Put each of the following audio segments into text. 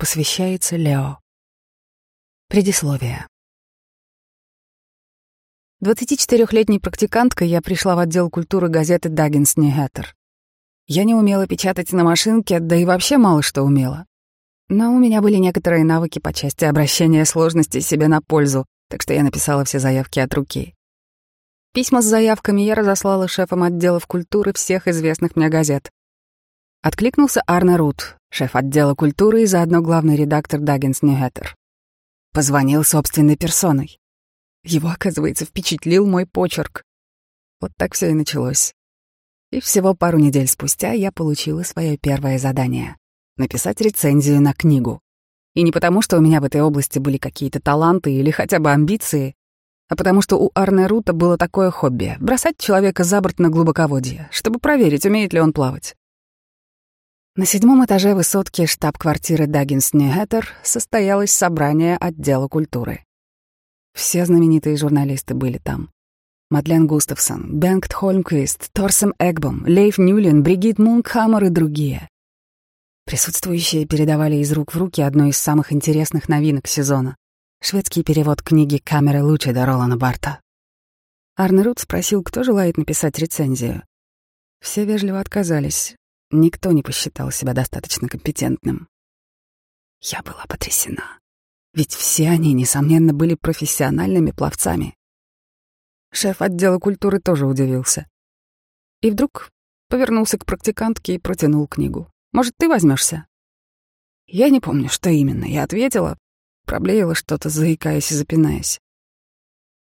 Посвящается Лео. Предисловие. 24-летней практиканткой я пришла в отдел культуры газеты «Даггинс Ньюхэттер». Я не умела печатать на машинке, да и вообще мало что умела. Но у меня были некоторые навыки по части обращения сложностей себе на пользу, так что я написала все заявки от руки. Письма с заявками я разослала шефам отделов культуры всех известных мне газет. Откликнулся Арне Рут, шеф отдела культуры и заодно главный редактор Даггинс Ньюхэттер. Позвонил собственной персоной. Его, оказывается, впечатлил мой почерк. Вот так все и началось. И всего пару недель спустя я получила свое первое задание — написать рецензию на книгу. И не потому, что у меня в этой области были какие-то таланты или хотя бы амбиции, а потому что у Арне Рута было такое хобби — бросать человека за борт на глубоководье, чтобы проверить, умеет ли он плавать. На седьмом этаже высотки штаб-квартиры Даггинс Ньюхэттер состоялось собрание отдела культуры. Все знаменитые журналисты были там. Мадлен Густавсон, Бенгт Хольмквист, Торсем Эгбом, Лейф Нюлен, Бригит Мункхаммер и другие. Присутствующие передавали из рук в руки одну из самых интересных новинок сезона — шведский перевод книги «Камеры лучше» до Ролана Барта. Арне Рут спросил, кто желает написать рецензию. Все вежливо отказались, Никто не посчитал себя достаточно компетентным. Я была потрясена. Ведь все они, несомненно, были профессиональными пловцами. Шеф отдела культуры тоже удивился. И вдруг повернулся к практикантке и протянул книгу. «Может, ты возьмешься? Я не помню, что именно. Я ответила, проблеяла что-то, заикаясь и запинаясь.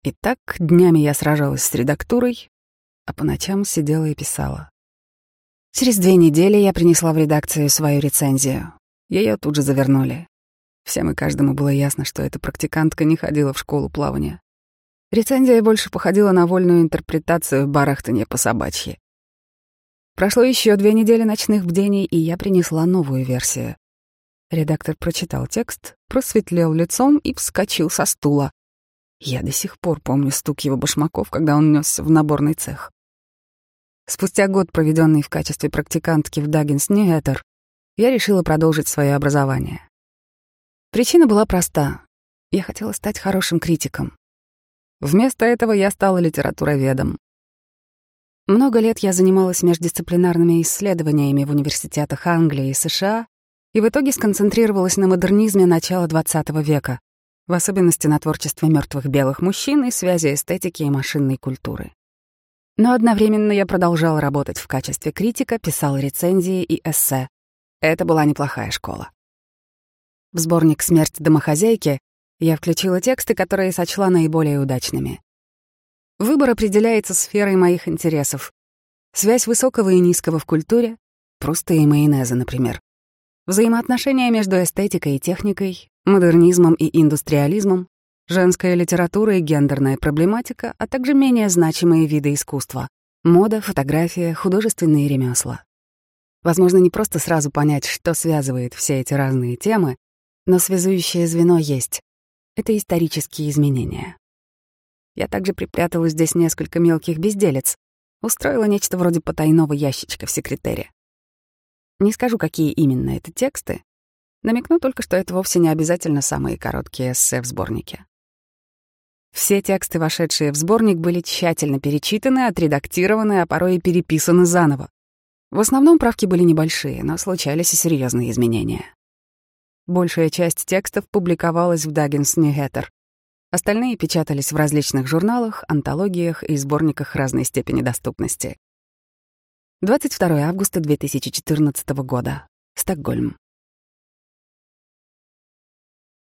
И так днями я сражалась с редактурой, а по ночам сидела и писала. Через две недели я принесла в редакцию свою рецензию. Ее тут же завернули. Всем и каждому было ясно, что эта практикантка не ходила в школу плавания. Рецензия больше походила на вольную интерпретацию барахтания по собачьи. Прошло еще две недели ночных бдений, и я принесла новую версию. Редактор прочитал текст, просветлел лицом и вскочил со стула. Я до сих пор помню стук его башмаков, когда он несся в наборный цех. Спустя год, проведенный в качестве практикантки в Даггинс Ньюэттер, я решила продолжить свое образование. Причина была проста. Я хотела стать хорошим критиком. Вместо этого я стала литературоведом. Много лет я занималась междисциплинарными исследованиями в университетах Англии и США и в итоге сконцентрировалась на модернизме начала XX века, в особенности на творчестве мертвых белых мужчин и связи эстетики и машинной культуры. Но одновременно я продолжала работать в качестве критика, писала рецензии и эссе. Это была неплохая школа. В сборник «Смерть домохозяйки» я включила тексты, которые сочла наиболее удачными. Выбор определяется сферой моих интересов. Связь высокого и низкого в культуре, просто и майонеза, например. Взаимоотношения между эстетикой и техникой, модернизмом и индустриализмом, женская литература и гендерная проблематика, а также менее значимые виды искусства — мода, фотография, художественные ремесла. Возможно, не просто сразу понять, что связывает все эти разные темы, но связующее звено есть. Это исторические изменения. Я также припрятала здесь несколько мелких безделец, устроила нечто вроде потайного ящичка в секретаре. Не скажу, какие именно это тексты, намекну только, что это вовсе не обязательно самые короткие эссе в сборнике. Все тексты, вошедшие в сборник, были тщательно перечитаны, отредактированы, а порой и переписаны заново. В основном правки были небольшие, но случались и серьезные изменения. Большая часть текстов публиковалась в Даггинс Ньюхэттер. Остальные печатались в различных журналах, антологиях и сборниках разной степени доступности. 22 августа 2014 года. Стокгольм.